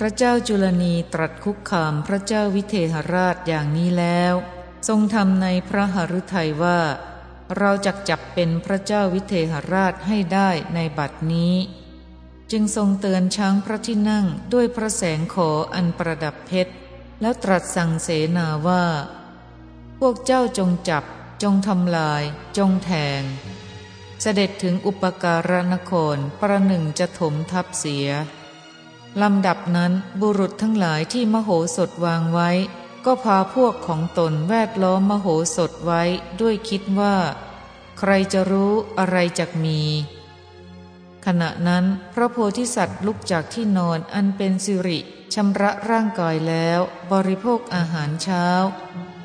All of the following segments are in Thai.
พระเจ้าจุลนีตรัสคุกคามพระเจ้าวิเทหราชอย่างนี้แล้ว ทรงทำในพระหฤทัยว่า เราจักจับเป็นพระเจ้าวิเทหราชให้ได้ในบัดนี้ จึงทรงเตือนช้างพระที่นั่งด้วยพระแสงขออันประดับเพชร แล้วตรัสสั่งเสนาว่า พวกเจ้าจงจับ จงทำลาย จงแทง เสด็จถึงอุปการนครประหนึ่งจะถมทับเสีย ลำดับนั้นบุรุษทั้งหลายที่มโหสถวางไว้ ก็พาพวกของตนแวดล้อมมโหสถไว้ด้วยคิดว่า ใครจะรู้อะไรจักมี ขณะนั้นพระโพธิสัตว์ลุกจากที่นอนอันเป็นสิริชำระร่างกายแล้ว บริโภคอาหารเช้า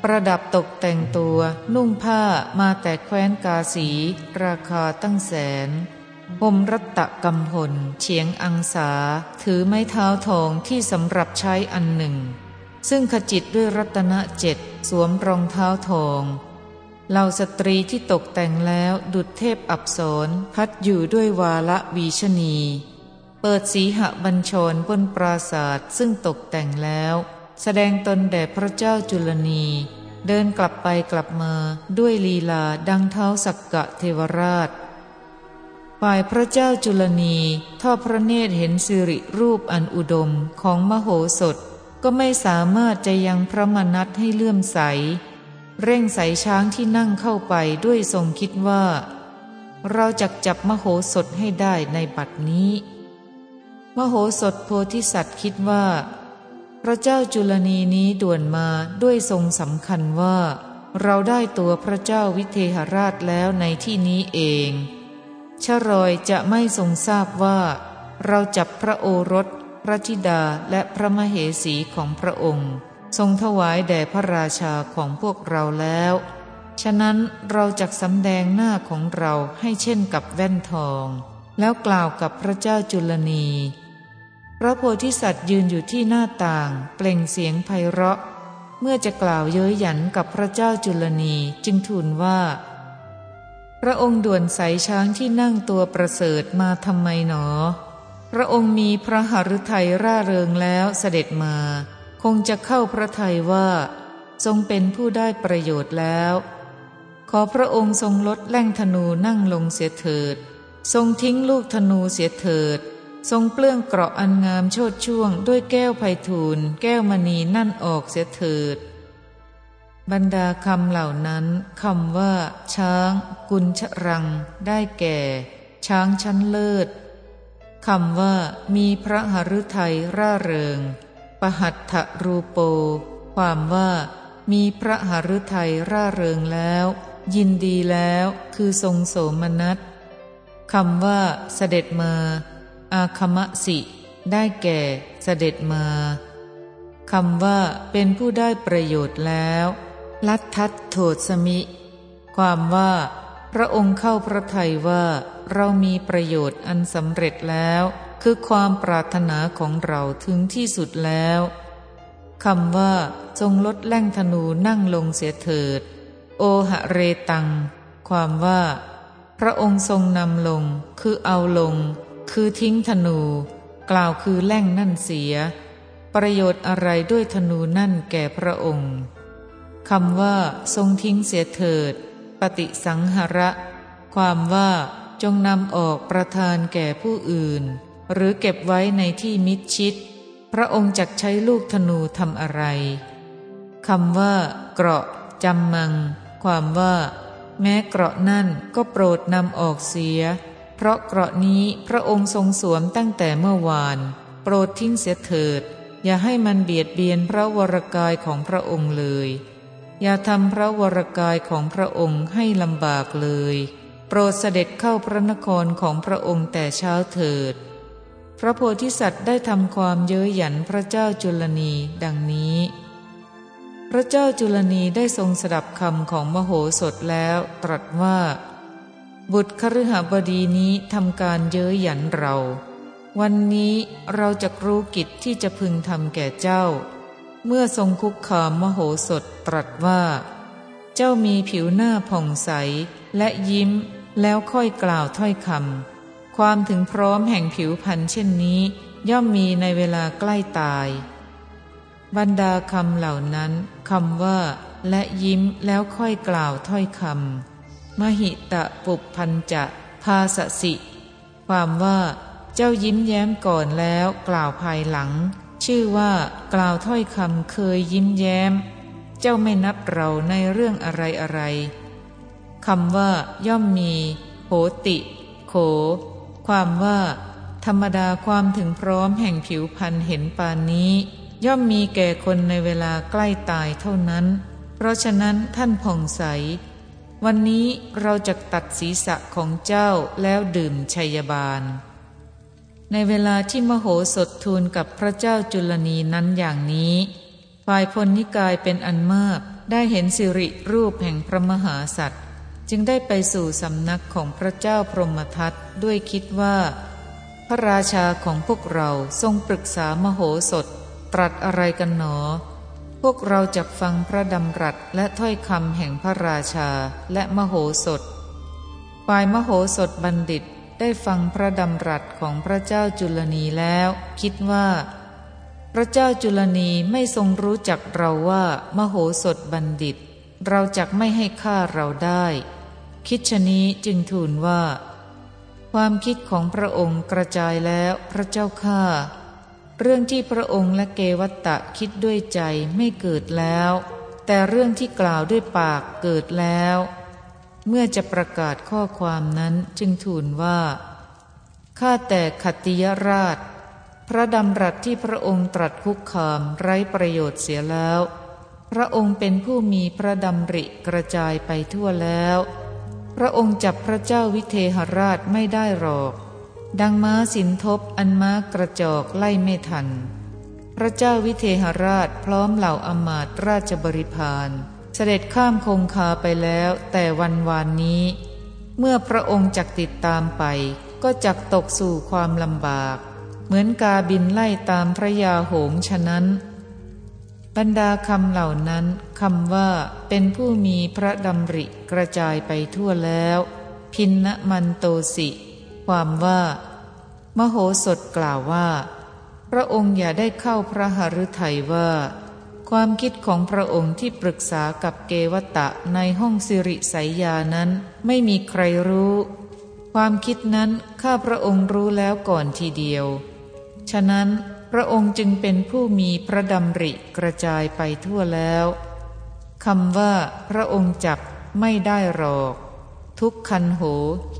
ประดับตกแต่งตัว นุ่งผ้ามาแต่แคว้นกาสี ราคาตั้งแสน ห่มรัตตะกำพลเฉียงอังสา ถือไม้เท้าทองที่สำหรับใช้อันหนึ่ง ซึ่งขจิตด้วยรัตนเจ็ดสวมรองเท้าทองเหล่าสตรีที่ตกแต่งแล้วดุจเทพอับสรพัดอยู่ด้วยวาละวีชนี เปิดสีหบัญชรบนปราศาสตร์ซึ่งตกแต่งแล้ว แสดงตนแด่พระเจ้าจุลนี เดินกลับไปกลับมาด้วยลีลาดังเท้าสักกะเทวราช ฝ่ายพระเจ้าจุลนีทอดพระเนตรเห็นสิริรูปอันอุดมของมโหสถ ก็ไม่สามารถจะยังพระมนัตให้เลื่อมใส เร่งใสช้างที่นั่งเข้าไปด้วยทรงคิดว่า เราจะจับมโหสถให้ได้ในบัดนี้ มโหสถโพธิสัตว์คิดว่า พระเจ้าจุลนีนี้ด่วนมาด้วยทรงสำคัญว่า เราได้ตัวพระเจ้าวิเทหราชแล้วในที่นี้เอง ชรอยจะไม่ทรงทราบว่า เราจับพระโอรส พระธิดาและพระมเหสีของพระองค์ ทรงถวายแด่พระราชาของพวกเราแล้ว ฉะนั้นเราจะสำแดงหน้าของเราให้เช่นกับแว่นทอง แล้วกล่าวกับพระเจ้าจุลนี พระโพธิสัตว์ยืนอยู่ที่หน้าต่าง เปล่งเสียงไพเราะ เมื่อจะกล่าวเย้ยหยันกับพระเจ้าจุลนีจึงทูลว่า พระองค์ด่วนใสช้างที่นั่งตัวประเสริฐมาทำไมหนอ พระองค์มีพระหฤทัยร่าเริงแล้วเสด็จมา คงจะเข้าพระทัยว่า ทรงเป็นผู้ได้ประโยชน์แล้ว ขอพระองค์ทรงลดแล่งธนูนั่งลงเสียเถิด ทรงทิ้งลูกธนูเสียเถิด ทรงเปลื้องเกราะอันงามโชดช่วงด้วยแก้วไพทูลแก้วมณีนั่นออกเสียเถิด บรรดาคำเหล่านั้นคำว่า ช้าง กุญชรัง ได้แก่ ช้างชั้นเลิศคำว่า มีพระหฤทัยร่าเริง ปหัตถรูโป ความว่า มีพระหฤทัยร่าเริงแล้ว ยินดีแล้วคือทรงโสมนัสคำว่า เสด็จมา อาคมะสิ ได้แก่เสด็จมาคำว่าเป็นผู้ได้ประโยชน์แล้ว ลัทธัตโทสมิ ความว่า พระองค์เข้าพระทัยว่าเรามีประโยชน์อันสำเร็จแล้ว คือความปรารถนาของเราถึงที่สุดแล้วคำว่า ทรงลดแล่งธนูนั่งลงเสียเถิด โอหะเรตัง ความว่า พระองค์ทรงนำลง คือเอาลง คือทิ้งธนู กล่าวคือแล่งนั่นเสีย ประโยชน์อะไรด้วยธนูนั่นแก่พระองค์ คำว่า ทรงทิ้งเสียเถิด ปฏิสังหระ ความว่าจงนำออกประทานแก่ผู้อื่น หรือเก็บไว้ในที่มิดชิด พระองค์จักใช้ลูกธนูทำอะไรคำว่า เกราะจำมัง ความว่า แม้เกราะนั่นก็โปรดนำออกเสีย เพราะเกราะนี้พระองค์ทรงสวมตั้งแต่เมื่อวาน โปรดทิ้งเสียเถิด อย่าให้มันเบียดเบียนพระวรกายของพระองค์เลย อย่าทำพระวรกายของพระองค์ให้ลำบากเลย โปรดเสด็จเข้าพระนครของพระองค์แต่เช้าเถิด พระโพธิสัตว์ได้ทำความเย้ยหยันพระเจ้าจุลนีดังนี้ พระเจ้าจุลนีได้ทรงสดับคำของมโหสถแล้วตรัสว่า บุตรคฤหบดีนี้ทำการเย้ยหยันเรา วันนี้เราจะรู้กิจที่จะพึงทำแก่เจ้า เมื่อทรงคุกคามมโหสถตรัสว่า เจ้ามีผิวหน้าผ่องใสและยิ้มแล้วค่อยกล่าวถ้อยคำความถึงพร้อมแห่งผิวพันธ์เช่นนี้ ย่อมมีในเวลาใกล้ตาย บรรดาคำเหล่านั้นคำว่า และยิ้มแล้วค่อยกล่าวถ้อยคำมหิตะปุพันจะพาสสิ ความว่า เจ้ายิ้มแย้มก่อนแล้วกล่าวภายหลัง ชื่อว่ากล่าวถ้อยคำเคยยิ้มแย้ม เจ้าไม่นับเราในเรื่องอะไรอะไรคำว่า ย่อมมีโหติ โข ความว่า ธรรมดาความถึงพร้อมแห่งผิวพันธ์เห็นปานนี้ ย่อมมีแก่คนในเวลาใกล้ตายเท่านั้น เพราะฉะนั้นท่านผ่องใส วันนี้เราจะตัดศีรษะของเจ้าแล้วดื่มชัยบาล ในเวลาที่มโหสถทูลกับพระเจ้าจุลนีนั้นอย่างนี้ ฝ่ายพลนิกายเป็นอันมากได้เห็นสิริรูปแห่งพระมหาสัตว์ จึงได้ไปสู่สำนักของพระเจ้าพรหมทัตด้วยคิดว่า พระราชาของพวกเราทรงปรึกษามโหสถ ตรัสอะไรกันหนอ พวกเราจะฟังพระดำรัสและถ้อยคำแห่งพระราชาและมโหสถ ฝ่ายมโหสถบัณฑิต ได้ฟังพระดำรัสของพระเจ้าจุลนีแล้ว คิดว่า พระเจ้าจุลนีไม่ทรงรู้จักเราว่า มโหสถบัณฑิต เราจักไม่ให้ฆ่าเราได้ คิดชนี้จึงทูลว่า ความคิดของพระองค์กระจายแล้วพระเจ้าข้าเรื่องที่พระองค์และเกวัตตะคิดด้วยใจไม่เกิดแล้ว แต่เรื่องที่กล่าวด้วยปากเกิดแล้ว เมื่อจะประกาศข้อความนั้นจึงทูลว่า ข้าแต่ขติยราช พระดำรัสที่พระองค์ตรัสคุกคามไร้ประโยชน์เสียแล้ว พระองค์เป็นผู้มีพระดำริกระจายไปทั่วแล้ว พระองค์จับพระเจ้าวิเทหราชไม่ได้หรอก ดังม้าสินทบอันม้ากระจอกไล่ไม่ทัน พระเจ้าวิเทหราชพร้อมเหล่าอมาตราชบริพาร เสด็จข้ามคงคาไปแล้วแต่วันวานนี้ เมื่อพระองค์จักติดตามไป ก็จักตกสู่ความลำบาก เหมือนกาบินไล่ตามพระยาโหงฉะนั้น บรรดาคำเหล่านั้นคำว่าเป็นผู้มีพระดำริกระจายไปทั่วแล้ว พินนมันโตสิ ความว่า มโหสถกล่าวว่า พระองค์อย่าได้เข้าพระหฤทัยว่า ความคิดของพระองค์ที่ปรึกษากับเกวตะในห้องสิริสายยานั้นไม่มีใครรู้ ความคิดนั้นข้าพระองค์รู้แล้วก่อนทีเดียว ฉะนั้นพระองค์จึงเป็นผู้มีพระดำริกระจายไปทั่วแล้วคำว่าพระองค์จับไม่ได้หรอก ทุกคันโห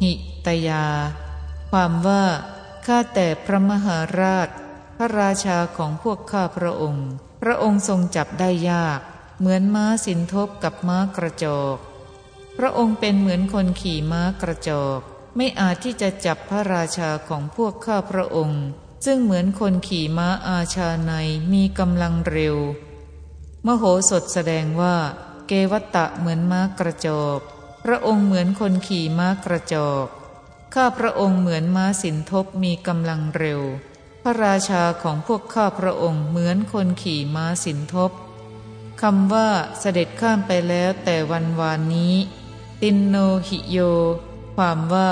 หิตยา ความว่าข้าแต่พระมหาราช พระราชาของพวกข้าพระองค์ พระองค์ทรงจับได้ยาก เหมือนม้าสินทบกับม้ากระจอกพระองค์เป็นเหมือนคนขี่ม้ากระจอกไม่อาจที่จะจับพระราชาของพวกข้าพระองค์ ซึ่งเหมือนคนขี่ม้าอาชาในมีกำลังเร็ว มโหสถแสดงว่า เกวัตตะเหมือนม้ากระจอกพระองค์เหมือนคนขี่ม้ากระจอกข้าพระองค์เหมือนม้าสินทบมีกำลังเร็ว พระราชาของพวกข้าพระองค์เหมือนคนขี่ม้าสินทบคำว่าเสด็จข้ามไปแล้วแต่วันวานนี้ ตินโนหิโย ความว่า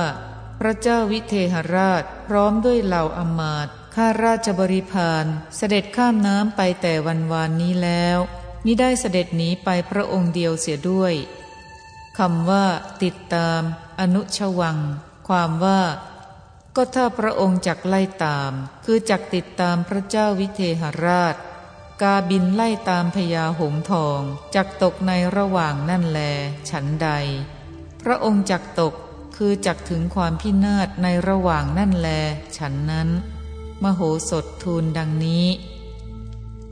พระเจ้าวิเทหราชพร้อมด้วยเหล่าอมาตข้าราชบริพารเสด็จข้ามน้ำไปแต่วันวานนี้แล้วมิได้เสด็จหนีไปพระองค์เดียวเสียด้วยคำว่า ติดตาม อนุชวัง ความว่า ก็ถ้าพระองค์จักไล่ตาม คือจักติดตามพระเจ้าวิเทหราช กาบินไล่ตามพญาหงทองจักตกในระหว่างนั่นแล ฉันใด พระองค์จักตกคือจักถึงความพินาศในระหว่างนั่นแล ฉันนั้น มโหสถทูลดังนี้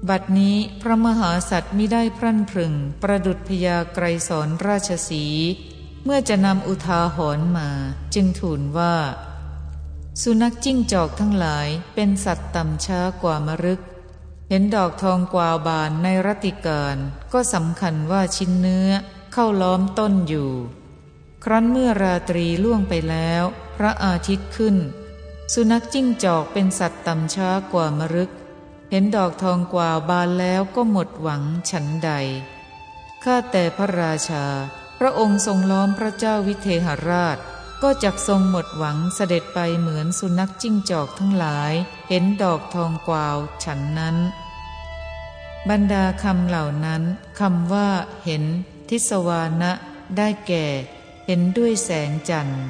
บัดนี้พระมหาสัตว์มิได้พรั่นพรึง ประดุดพยาไกรสอนราชสี เมื่อจะนำอุทาหรณ์มา จึงทูลว่า สุนัขจิ้งจอกทั้งหลายเป็นสัตว์ต่ำช้ากว่ามรึก เห็นดอกทองกวาวบานในรติการก็สำคัญว่าชิ้นเนื้อเข้าล้อมต้นอยู่ ครั้นเมื่อราตรีล่วงไปแล้ว พระอาทิตย์ขึ้น สุนัขจิ้งจอกเป็นสัตว์ต่ำช้ากว่ามรึก เห็นดอกทองกว่าบานแล้วก็หมดหวังฉันใดข้าแต่พระราชา พระองค์ทรงล้อมพระเจ้าวิเทหราช ก็จักทรงหมดหวังเสด็จไปเหมือนสุนัขจิ้งจอกทั้งหลาย เห็นดอกทองกวาวฉันนั้น บรรดาคำเหล่านั้นคำว่า เห็น ทิสวานะ ได้แก่ เห็นด้วยแสงจันทร์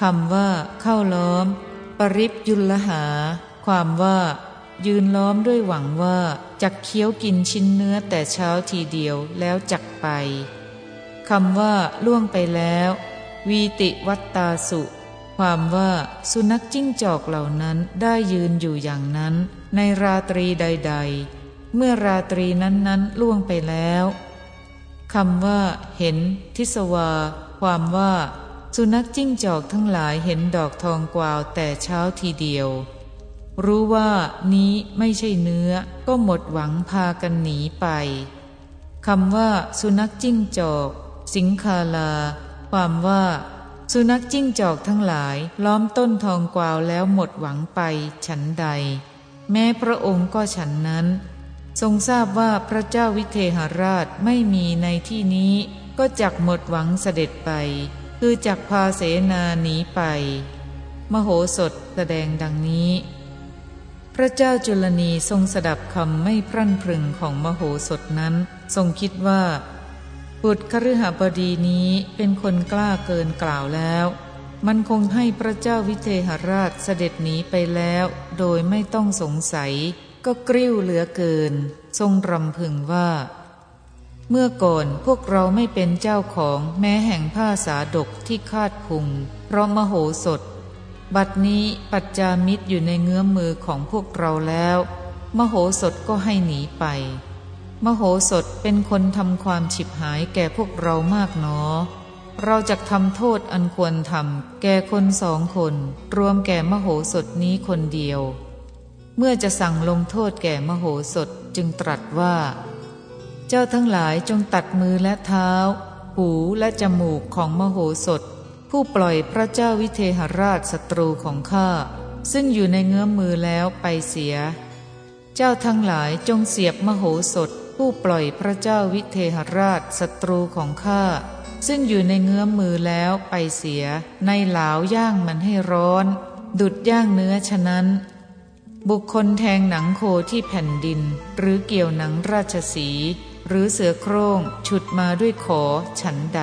คำว่า เข้าล้อม ปริบยุลหา ความว่า ยืนล้อมด้วยหวังว่าจักเคี้ยวกินชิ้นเนื้อแต่เช้าทีเดียวแล้วจักไปคำว่าล่วงไปแล้ว วีติวัตตาสุ ความว่าสุนัขจิ้งจอกเหล่านั้นได้ยืนอยู่อย่างนั้น ในราตรีใด ๆ เมื่อราตรีนั้นๆล่วงไปแล้วคำว่า เห็น ทิสวา ความว่า สุนัขจิ้งจอกทั้งหลายเห็นดอกทองกวาวแต่เช้าทีเดียว รู้ว่านี้ไม่ใช่เนื้อ ก็หมดหวังพากันหนีไปคำว่า สุนัขจิ้งจอก สิงคาลา ความว่า สุนัขจิ้งจอกทั้งหลายล้อมต้นทองกวาวแล้วหมดหวังไปฉันใด แม้พระองค์ก็ฉันนั้น ทรงทราบว่าพระเจ้าวิเทหราชไม่มีในที่นี้ก็จักหมดหวังเสด็จไป คือจักพาเสนาหนีไป มโหสถแสดงดังนี้ พระเจ้าจุลนีทรงสดับคำไม่พรั่นพรึงของมโหสถนั้น ทรงคิดว่า บุตรคฤหบดีนี้เป็นคนกล้าเกินกล่าวแล้ว มันคงให้พระเจ้าวิเทหราชเสด็จหนีไปแล้ว โดยไม่ต้องสงสัย ก็กริ้วเหลือเกิน ทรงรำพึงว่า เมื่อก่อนพวกเราไม่เป็นเจ้าของแม้แห่งผ้าสาดกที่คาดพุง เพราะมโหสถ บัดนี้ปัจจามิตรอยู่ในเงื้อมมือของพวกเราแล้ว มโหสถก็ให้หนีไป มโหสถเป็นคนทำความฉิบหายแก่พวกเรามากหนอ เราจะทำโทษอันควรทำแก่คนสองคน รวมแก่มโหสถนี้คนเดียว เมื่อจะสั่งลงโทษแก่มโหสถจึงตรัสว่า เจ้าทั้งหลายจงตัดมือและเท้า หูและจมูกของมโหสถ ผู้ปล่อยพระเจ้าวิเทหราชศัตรูของข้าซึ่งอยู่ในเงื้อมมือแล้วไปเสีย เจ้าทั้งหลายจงเสียบมโหสถ ผู้ปล่อยพระเจ้าวิเทหราชศัตรูของข้าซึ่งอยู่ในเงื้อมมือแล้วไปเสียในเหลาย่างมันให้ร้อน ดุดย่างเนื้อฉะนั้น บุคคลแทงหนังโคที่แผ่นดิน หรือเกี่ยวหนังราชสี หรือเสือโคร่งฉุดมาด้วยขอฉันใด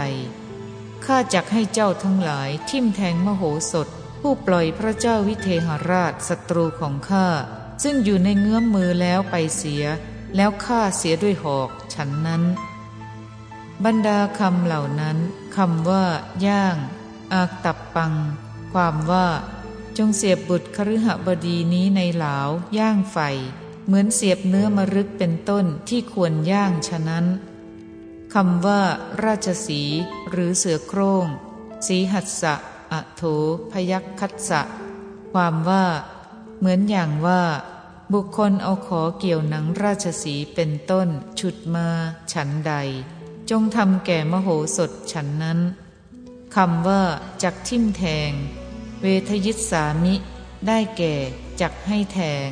ข้าจักให้เจ้าทั้งหลายทิ่มแทงมโหสถ ผู้ปล่อยพระเจ้าวิเทหราชศัตรูของข้าซึ่งอยู่ในเงื้อมมือแล้วไปเสีย แล้วฆ่าเสียด้วยหอกฉันนั้น บรรดาคำเหล่านั้นคำว่า ย่าง อากตับปัง ความว่า จงเสียบบุตรคฤหบดีนี้ในเหลาย่างไฟ เหมือนเสียบเนื้อมรึกเป็นต้นที่ควรย่างฉะนั้นคำว่า ราชสีหรือเสือโครง่งสีหัสสะอโถพยักคัตสะความว่า เหมือนอย่างว่า บุคคลเอาขอเกี่ยวหนังราชสีเป็นต้น ฉุดมาฉันใด จงทำแก่มโหสถฉันนั้นคำว่าจักทิ่มแทง เวทยิสามิ ได้แก่จักให้แทง